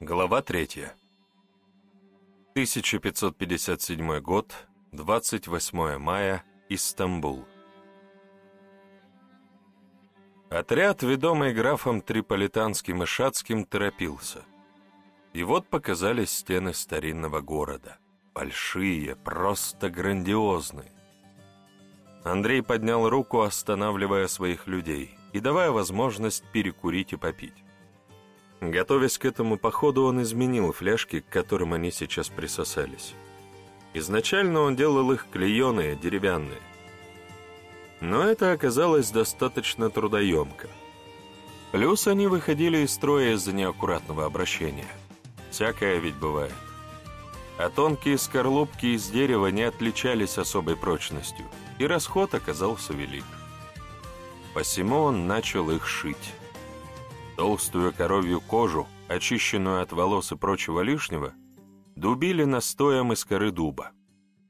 Глава 3. 1557 год, 28 мая, Истамбул. Отряд, ведомый графом Триполитанским и Шацким, торопился. И вот показались стены старинного города. Большие, просто грандиозные. Андрей поднял руку, останавливая своих людей и давая возможность перекурить и попить. Готовясь к этому походу, он изменил фляжки, к которым они сейчас присосались. Изначально он делал их клееные, деревянные. Но это оказалось достаточно трудоемко. Плюс они выходили из строя из-за неаккуратного обращения. Всякое ведь бывает. А тонкие скорлупки из дерева не отличались особой прочностью, и расход оказался велик. Посему он начал их шить. Толстую коровью кожу, очищенную от волос и прочего лишнего, дубили настоем из коры дуба,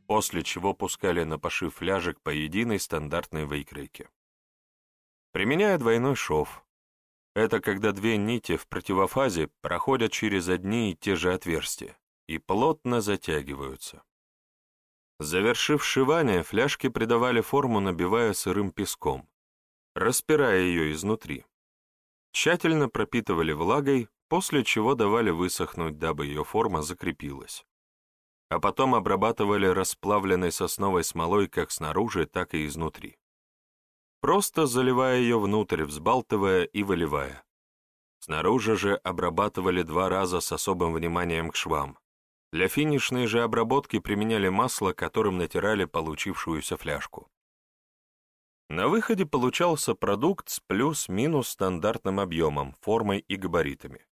после чего пускали на пошив фляжек по единой стандартной вейкрейке. Применяя двойной шов, это когда две нити в противофазе проходят через одни и те же отверстия и плотно затягиваются. Завершив сшивание, фляжки придавали форму, набивая сырым песком, распирая ее изнутри тщательно пропитывали влагой, после чего давали высохнуть, дабы ее форма закрепилась. А потом обрабатывали расплавленной сосновой смолой как снаружи, так и изнутри. Просто заливая ее внутрь, взбалтывая и выливая. Снаружи же обрабатывали два раза с особым вниманием к швам. Для финишной же обработки применяли масло, которым натирали получившуюся фляжку. На выходе получался продукт с плюс-минус стандартным объемом, формой и габаритами.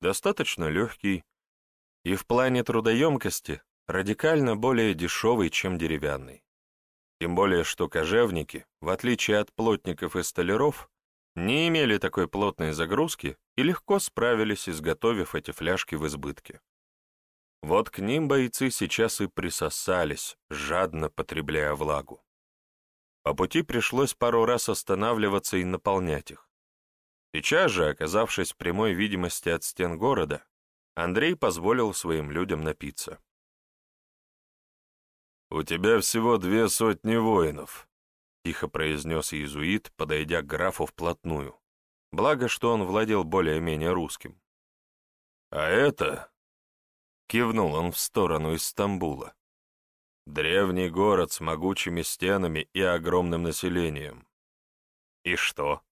Достаточно легкий и в плане трудоемкости радикально более дешевый, чем деревянный. Тем более, что кожевники, в отличие от плотников и столяров, не имели такой плотной загрузки и легко справились, изготовив эти фляжки в избытке. Вот к ним бойцы сейчас и присосались, жадно потребляя влагу. По пути пришлось пару раз останавливаться и наполнять их. Сейчас же, оказавшись в прямой видимости от стен города, Андрей позволил своим людям напиться. «У тебя всего две сотни воинов», — тихо произнес иезуит, подойдя к графу вплотную. Благо, что он владел более-менее русским. «А это...» — кивнул он в сторону из. Древний город с могучими стенами и огромным населением. И что?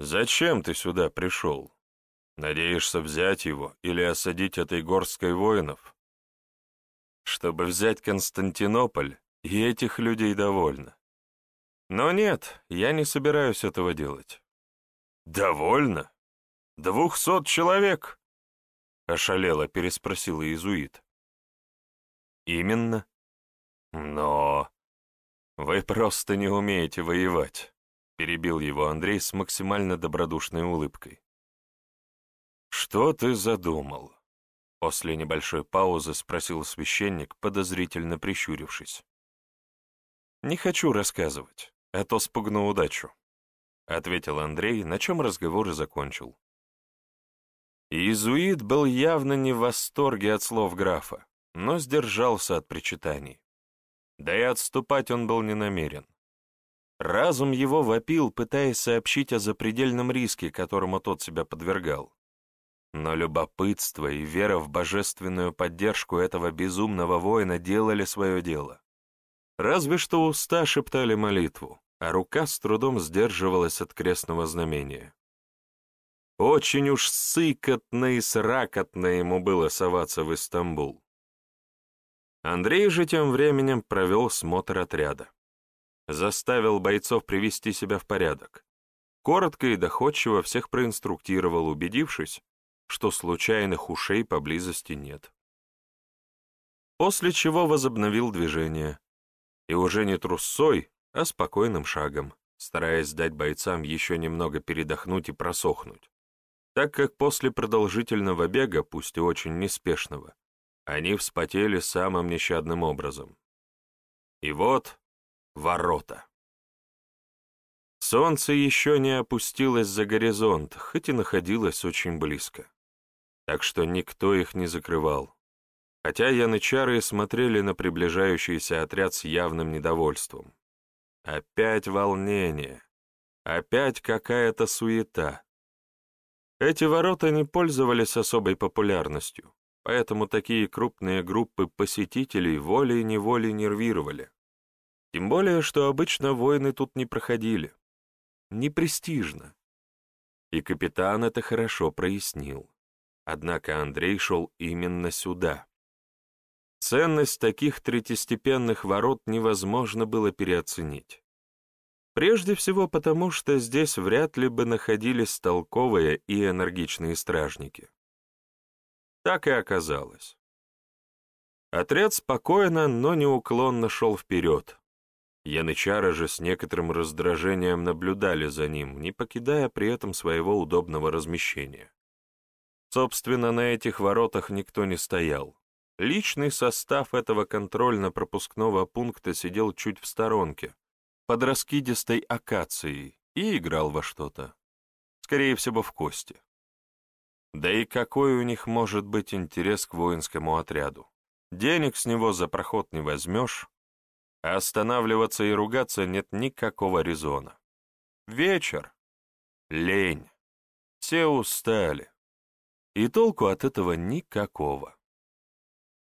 Зачем ты сюда пришел? Надеешься взять его или осадить этой горсткой воинов? Чтобы взять Константинополь, и этих людей довольно. Но нет, я не собираюсь этого делать. Довольно? Двухсот человек? Ошалело переспросил иезуит. Именно. Но... Вы просто не умеете воевать, перебил его Андрей с максимально добродушной улыбкой. Что ты задумал? После небольшой паузы спросил священник, подозрительно прищурившись. «Не хочу рассказывать, а то спугну удачу», — ответил Андрей, на чем разговор и закончил. Иезуит был явно не в восторге от слов графа но сдержался от причитаний. Да и отступать он был не намерен. Разум его вопил, пытаясь сообщить о запредельном риске, которому тот себя подвергал. Но любопытство и вера в божественную поддержку этого безумного воина делали свое дело. Разве что уста шептали молитву, а рука с трудом сдерживалась от крестного знамения. Очень уж сыкотно и сракотно ему было соваться в Истамбул. Андрей же тем временем провел смотр отряда. Заставил бойцов привести себя в порядок. Коротко и доходчиво всех проинструктировал, убедившись, что случайных ушей поблизости нет. После чего возобновил движение. И уже не трусцой, а спокойным шагом, стараясь дать бойцам еще немного передохнуть и просохнуть, так как после продолжительного бега, пусть и очень неспешного, они вспотели самым нещадным образом. И вот ворота. Солнце еще не опустилось за горизонт, хоть и находилось очень близко. так что никто их не закрывал, хотя янычары смотрели на приближающийся отряд с явным недовольством. Опять волнение, опять какая-то суета. Эти ворота не пользовались особой популярностью, поэтому такие крупные группы посетителей волей-неволей нервировали. Тем более, что обычно войны тут не проходили. Не престижно. И капитан это хорошо прояснил. Однако Андрей шел именно сюда. Ценность таких третьестепенных ворот невозможно было переоценить. Прежде всего потому, что здесь вряд ли бы находились толковые и энергичные стражники. Так и оказалось. Отряд спокойно, но неуклонно шел вперед. Янычары же с некоторым раздражением наблюдали за ним, не покидая при этом своего удобного размещения. Собственно, на этих воротах никто не стоял. Личный состав этого контрольно-пропускного пункта сидел чуть в сторонке, под раскидистой акацией, и играл во что-то. Скорее всего, в кости. Да и какой у них может быть интерес к воинскому отряду? Денег с него за проход не возьмешь, а останавливаться и ругаться нет никакого резона. Вечер. Лень. Все устали. И толку от этого никакого.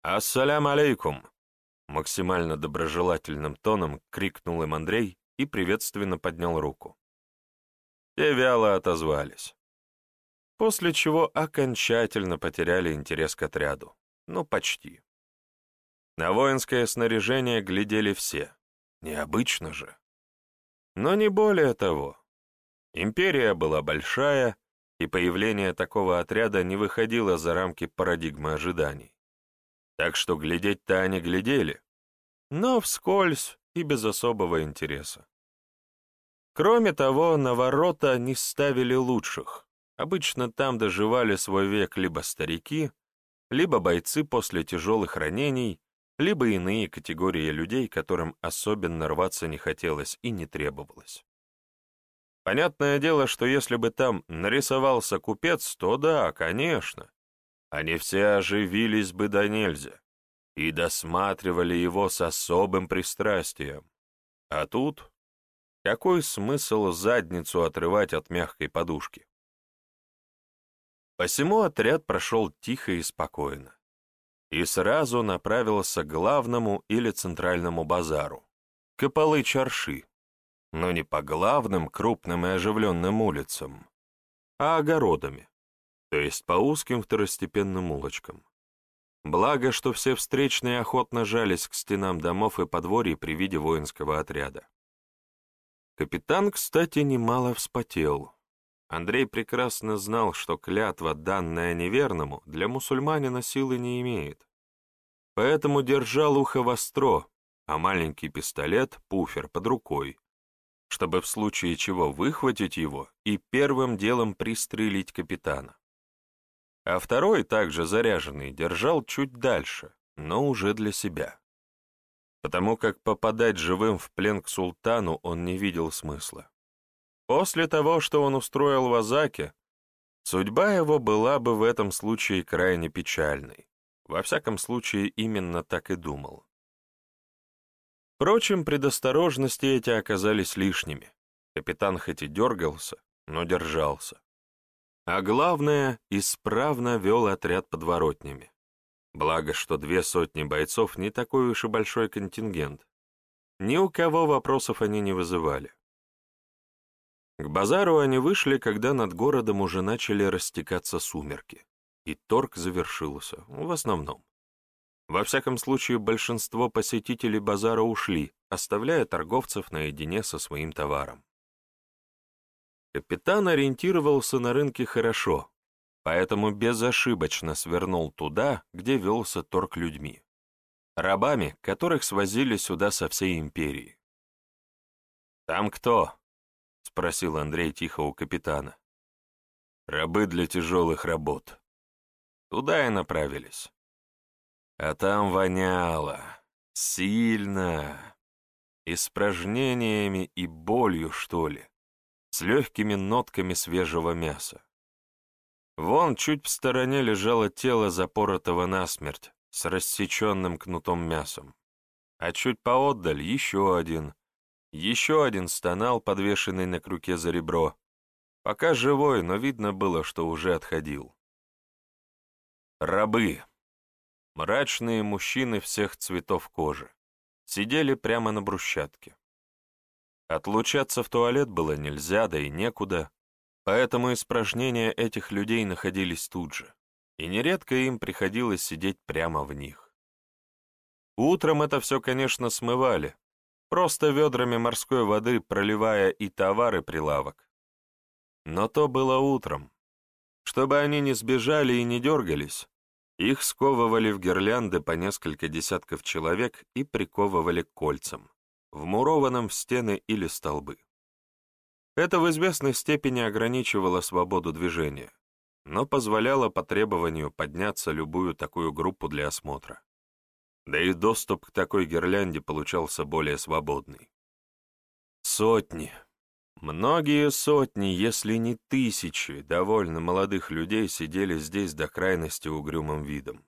«Ассалям алейкум!» Максимально доброжелательным тоном крикнул им Андрей и приветственно поднял руку. Те вяло отозвались после чего окончательно потеряли интерес к отряду. Ну, почти. На воинское снаряжение глядели все. Необычно же. Но не более того. Империя была большая, и появление такого отряда не выходило за рамки парадигмы ожиданий. Так что глядеть-то они глядели, но вскользь и без особого интереса. Кроме того, на ворота не ставили лучших, Обычно там доживали свой век либо старики, либо бойцы после тяжелых ранений, либо иные категории людей, которым особенно рваться не хотелось и не требовалось. Понятное дело, что если бы там нарисовался купец, то да, конечно. Они все оживились бы до нельзя и досматривали его с особым пристрастием. А тут какой смысл задницу отрывать от мягкой подушки? Посему отряд прошел тихо и спокойно. И сразу направился к главному или центральному базару, к Ипалы-Чарши, но не по главным крупным и оживленным улицам, а огородами, то есть по узким второстепенным улочкам. Благо, что все встречные охотно жались к стенам домов и подворий при виде воинского отряда. Капитан, кстати, немало вспотел, Андрей прекрасно знал, что клятва, данная неверному, для мусульманина силы не имеет. Поэтому держал ухо востро, а маленький пистолет, пуфер, под рукой, чтобы в случае чего выхватить его и первым делом пристрелить капитана. А второй, также заряженный, держал чуть дальше, но уже для себя. Потому как попадать живым в плен к султану он не видел смысла. После того, что он устроил в Азаке, судьба его была бы в этом случае крайне печальной. Во всяком случае, именно так и думал. Впрочем, предосторожности эти оказались лишними. Капитан хоть и дергался, но держался. А главное, исправно вел отряд подворотнями. Благо, что две сотни бойцов не такой уж и большой контингент. Ни у кого вопросов они не вызывали. К базару они вышли, когда над городом уже начали растекаться сумерки, и торг завершился, в основном. Во всяком случае, большинство посетителей базара ушли, оставляя торговцев наедине со своим товаром. Капитан ориентировался на рынке хорошо, поэтому безошибочно свернул туда, где велся торг людьми. Рабами, которых свозили сюда со всей империи. «Там кто?» — спросил Андрей тихо у капитана. «Рабы для тяжелых работ». Туда и направились. А там воняло. Сильно. Испражнениями и болью, что ли. С легкими нотками свежего мяса. Вон чуть в стороне лежало тело запоротого насмерть с рассеченным кнутом мясом. А чуть поотдаль еще один. Еще один стонал, подвешенный на крюке за ребро. Пока живой, но видно было, что уже отходил. Рабы. Мрачные мужчины всех цветов кожи. Сидели прямо на брусчатке. Отлучаться в туалет было нельзя, да и некуда, поэтому испражнения этих людей находились тут же, и нередко им приходилось сидеть прямо в них. Утром это все, конечно, смывали, просто ведрами морской воды проливая и товары прилавок. Но то было утром. Чтобы они не сбежали и не дергались, их сковывали в гирлянды по несколько десятков человек и приковывали к кольцам вмурованном в стены или столбы. Это в известной степени ограничивало свободу движения, но позволяло по требованию подняться любую такую группу для осмотра. Да и доступ к такой гирлянде получался более свободный. Сотни, многие сотни, если не тысячи, довольно молодых людей сидели здесь до крайности угрюмым видом.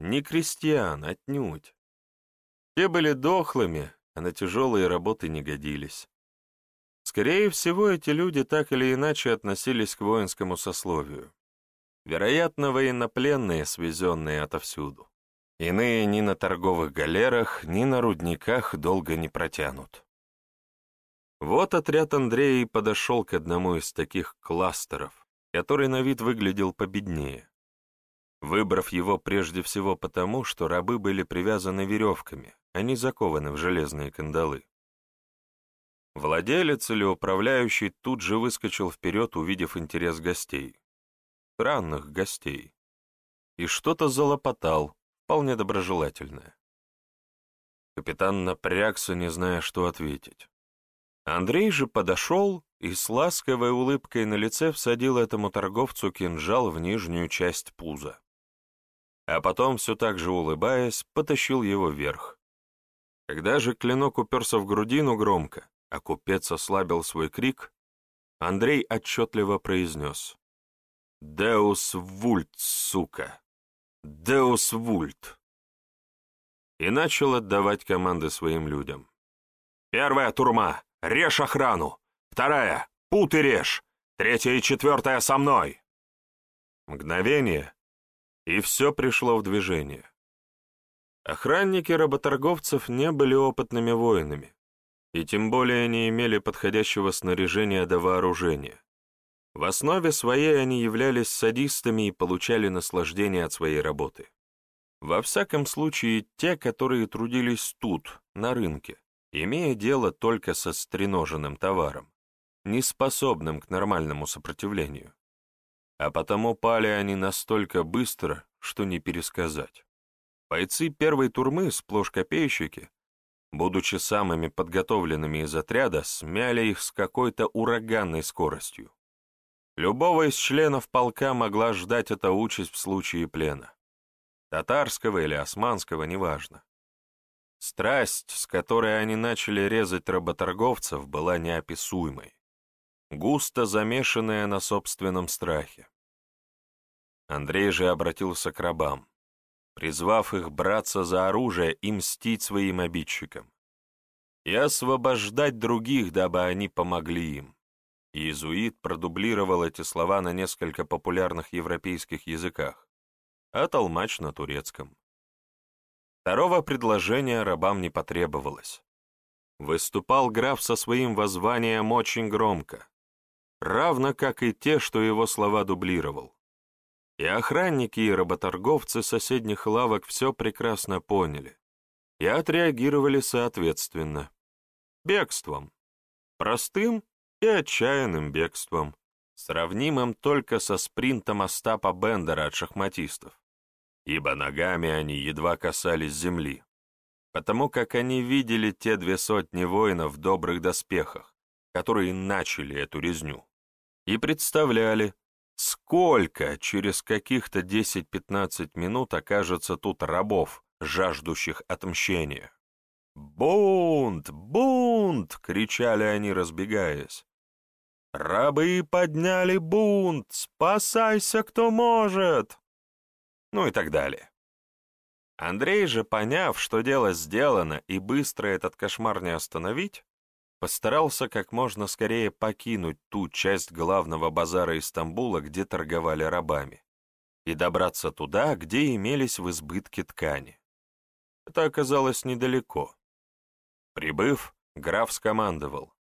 Не крестьян, отнюдь. Те были дохлыми, а на тяжелые работы не годились. Скорее всего, эти люди так или иначе относились к воинскому сословию. Вероятно, военнопленные, свезенные отовсюду. Иные ни на торговых галерах, ни на рудниках долго не протянут. Вот отряд Андрея подошел к одному из таких кластеров, который на вид выглядел победнее. Выбрав его прежде всего потому, что рабы были привязаны веревками, они закованы в железные кандалы. Владелец или управляющий тут же выскочил вперед, увидев интерес гостей. Странных гостей. И что-то залопотал, вполне доброжелательное. Капитан напрягся, не зная, что ответить. Андрей же подошел и с ласковой улыбкой на лице всадил этому торговцу кинжал в нижнюю часть пуза. А потом, все так же улыбаясь, потащил его вверх, когда же клинок уперся в грудину громко, а купец ослабил свой крик, Андрей отчетливо произнес «Деус вульт, сука! Деус вульт!» и начал отдавать команды своим людям. «Первая турма! Режь охрану! Вторая! Путы режь! Третья и четвертая со мной!» Мгновение, и все пришло в движение. Охранники работорговцев не были опытными воинами, и тем более не имели подходящего снаряжения до вооружения. В основе своей они являлись садистами и получали наслаждение от своей работы. Во всяком случае, те, которые трудились тут, на рынке, имея дело только со стреноженным товаром, не способным к нормальному сопротивлению. А потому пали они настолько быстро, что не пересказать. Бойцы первой турмы, сплошь копейщики, будучи самыми подготовленными из отряда, смяли их с какой-то ураганной скоростью. Любого из членов полка могла ждать эта участь в случае плена. Татарского или османского, неважно. Страсть, с которой они начали резать работорговцев, была неописуемой, густо замешанная на собственном страхе. Андрей же обратился к рабам призвав их браться за оружие и мстить своим обидчикам. И освобождать других, дабы они помогли им. Иезуит продублировал эти слова на несколько популярных европейских языках, а толмач на турецком. Второго предложения рабам не потребовалось. Выступал граф со своим воззванием очень громко, равно как и те, что его слова дублировал. И охранники, и работорговцы соседних лавок все прекрасно поняли и отреагировали соответственно. Бегством. Простым и отчаянным бегством, сравнимым только со спринтом Остапа Бендера от шахматистов, ибо ногами они едва касались земли, потому как они видели те две сотни воинов в добрых доспехах, которые начали эту резню, и представляли, Сколько через каких-то 10-15 минут окажется тут рабов, жаждущих отмщения? «Бунт! Бунт!» — кричали они, разбегаясь. «Рабы подняли бунт! Спасайся, кто может!» Ну и так далее. Андрей же, поняв, что дело сделано и быстро этот кошмар не остановить, постарался как можно скорее покинуть ту часть главного базара Истамбула, где торговали рабами, и добраться туда, где имелись в избытке ткани. Это оказалось недалеко. Прибыв, граф скомандовал.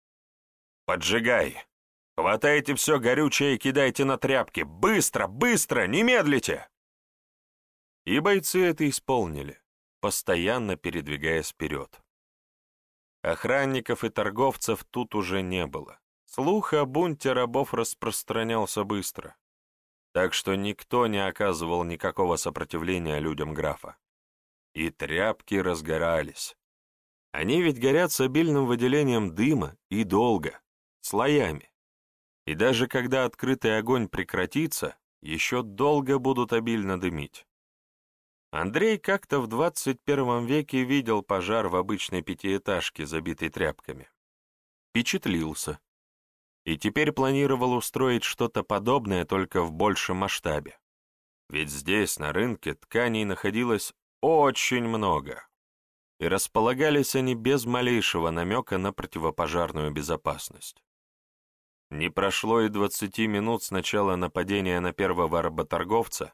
«Поджигай! Хватайте все горючее и кидайте на тряпки! Быстро, быстро, не медлите!» И бойцы это исполнили, постоянно передвигаясь вперед. Охранников и торговцев тут уже не было. Слух о бунте рабов распространялся быстро, так что никто не оказывал никакого сопротивления людям графа. И тряпки разгорались. Они ведь горят с обильным выделением дыма и долго, слоями. И даже когда открытый огонь прекратится, еще долго будут обильно дымить. Андрей как-то в 21 веке видел пожар в обычной пятиэтажке, забитой тряпками. Впечатлился. И теперь планировал устроить что-то подобное, только в большем масштабе. Ведь здесь, на рынке, тканей находилось очень много. И располагались они без малейшего намека на противопожарную безопасность. Не прошло и 20 минут с начала нападения на первого работорговца,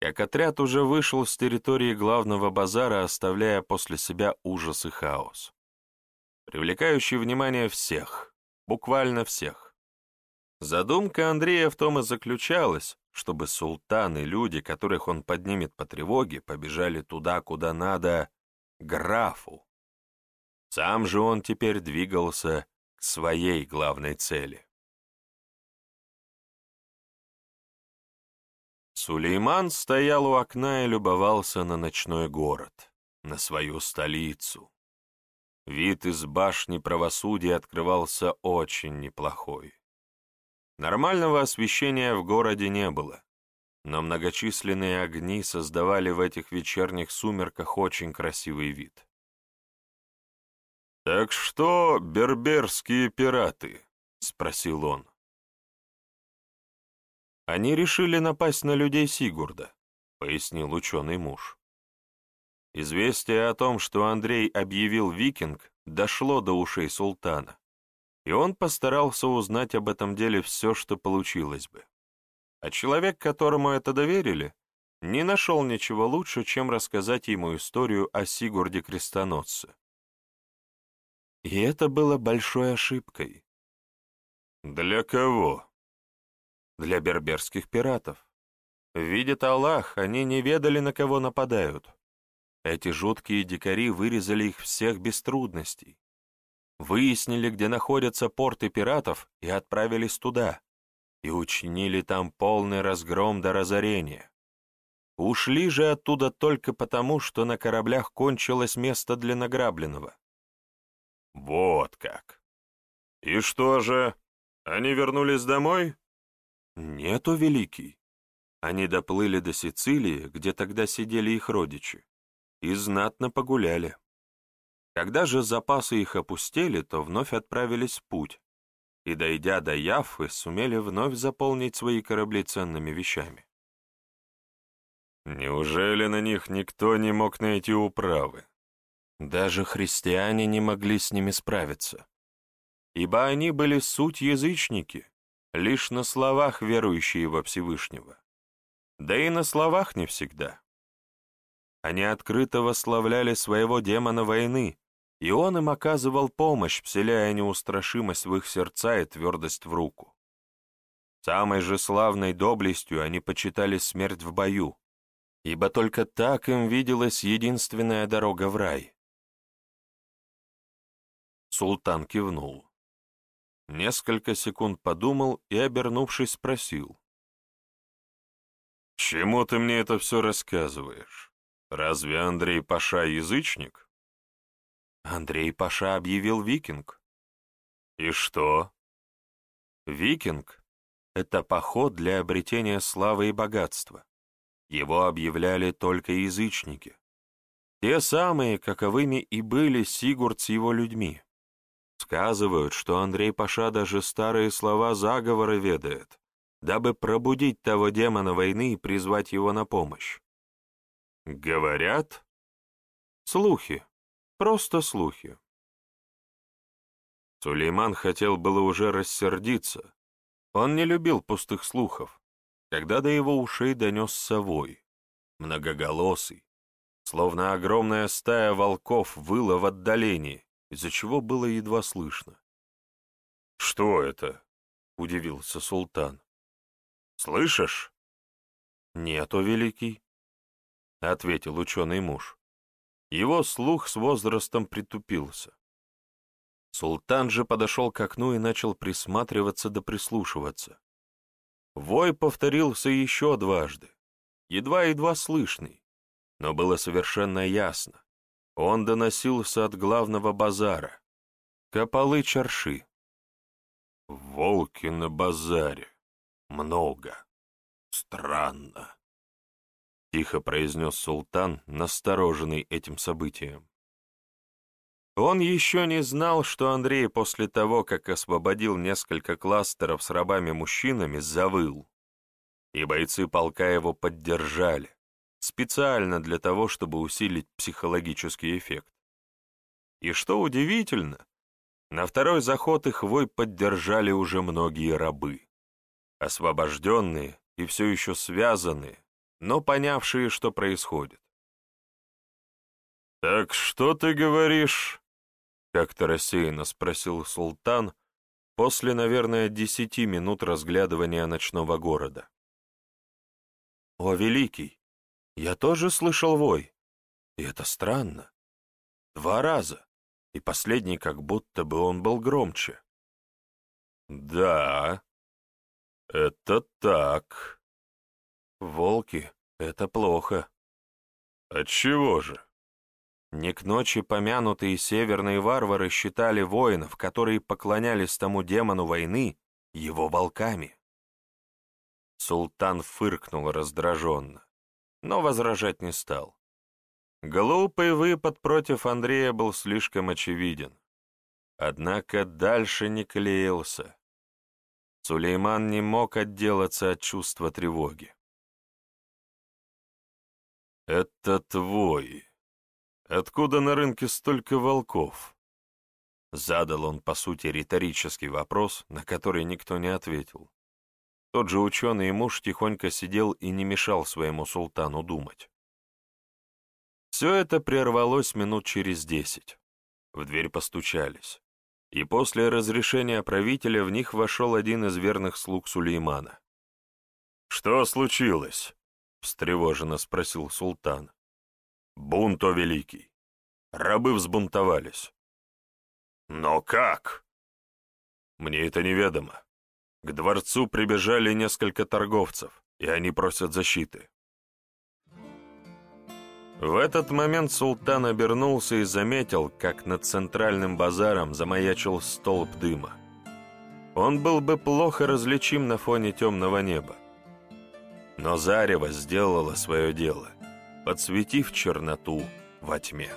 как отряд уже вышел с территории главного базара, оставляя после себя ужас и хаос. Привлекающий внимание всех, буквально всех. Задумка Андрея в том и заключалась, чтобы султан и люди, которых он поднимет по тревоге, побежали туда, куда надо, графу. Сам же он теперь двигался к своей главной цели. Сулейман стоял у окна и любовался на ночной город, на свою столицу. Вид из башни правосудия открывался очень неплохой. Нормального освещения в городе не было, но многочисленные огни создавали в этих вечерних сумерках очень красивый вид. «Так что, берберские пираты?» — спросил он. Они решили напасть на людей Сигурда, пояснил ученый муж. Известие о том, что Андрей объявил викинг, дошло до ушей султана, и он постарался узнать об этом деле все, что получилось бы. А человек, которому это доверили, не нашел ничего лучше, чем рассказать ему историю о Сигурде Крестоносце. И это было большой ошибкой. «Для кого?» Для берберских пиратов. Видит Аллах, они не ведали, на кого нападают. Эти жуткие дикари вырезали их всех без трудностей. Выяснили, где находятся порты пиратов, и отправились туда, и учинили там полный разгром до разорения. Ушли же оттуда только потому, что на кораблях кончилось место для награбленного. Вот как. И что же, они вернулись домой? «Нету, Великий». Они доплыли до Сицилии, где тогда сидели их родичи, и знатно погуляли. Когда же запасы их опустели, то вновь отправились в путь, и, дойдя до Яффы, сумели вновь заполнить свои корабли ценными вещами. Неужели на них никто не мог найти управы? Даже христиане не могли с ними справиться, ибо они были суть язычники, лишь на словах верующие во Всевышнего. Да и на словах не всегда. Они открыто восславляли своего демона войны, и он им оказывал помощь, вселяя неустрашимость в их сердца и твердость в руку. Самой же славной доблестью они почитали смерть в бою, ибо только так им виделась единственная дорога в рай. Султан кивнул. Несколько секунд подумал и, обернувшись, спросил. «Чему ты мне это все рассказываешь? Разве Андрей Паша язычник?» Андрей Паша объявил викинг. «И что?» «Викинг — это поход для обретения славы и богатства. Его объявляли только язычники. Те самые, каковыми и были Сигурд с его людьми. Сказывают, что Андрей Паша даже старые слова заговора ведает, дабы пробудить того демона войны и призвать его на помощь. Говорят? Слухи. Просто слухи. Сулейман хотел было уже рассердиться. Он не любил пустых слухов, когда до его ушей донесся вой, многоголосый, словно огромная стая волков выла в отдалении, из-за чего было едва слышно. «Что это?» — удивился султан. «Слышишь?» «Нет, о великий», — ответил ученый муж. Его слух с возрастом притупился. Султан же подошел к окну и начал присматриваться да прислушиваться. Вой повторился еще дважды, едва-едва слышный, но было совершенно ясно. Он доносился от главного базара. Копалы чарши. Волки на базаре. Много. Странно. Тихо произнес султан, настороженный этим событием. Он еще не знал, что Андрей после того, как освободил несколько кластеров с рабами-мужчинами, завыл. И бойцы полка его поддержали специально для того, чтобы усилить психологический эффект. И что удивительно, на второй заход их вой поддержали уже многие рабы, освобожденные и все еще связанные, но понявшие, что происходит. «Так что ты говоришь?» — как-то рассеянно спросил султан после, наверное, десяти минут разглядывания ночного города. «О, великий, я тоже слышал вой. И это странно. Два раза. И последний как будто бы он был громче. Да, это так. Волки — это плохо. Отчего же? Не к ночи помянутые северные варвары считали воинов, которые поклонялись тому демону войны, его волками. Султан фыркнул раздраженно но возражать не стал. Глупый выпад против Андрея был слишком очевиден. Однако дальше не клеился. Сулейман не мог отделаться от чувства тревоги. «Это твой. Откуда на рынке столько волков?» Задал он, по сути, риторический вопрос, на который никто не ответил. Тот же ученый и муж тихонько сидел и не мешал своему султану думать. Все это прервалось минут через десять. В дверь постучались. И после разрешения правителя в них вошел один из верных слуг Сулеймана. «Что случилось?» — встревоженно спросил султан. «Бунт, о великий! Рабы взбунтовались». «Но как?» «Мне это неведомо. К дворцу прибежали несколько торговцев, и они просят защиты. В этот момент султан обернулся и заметил, как над центральным базаром замаячил столб дыма. Он был бы плохо различим на фоне темного неба. Но зарево сделало свое дело, подсветив черноту во тьме.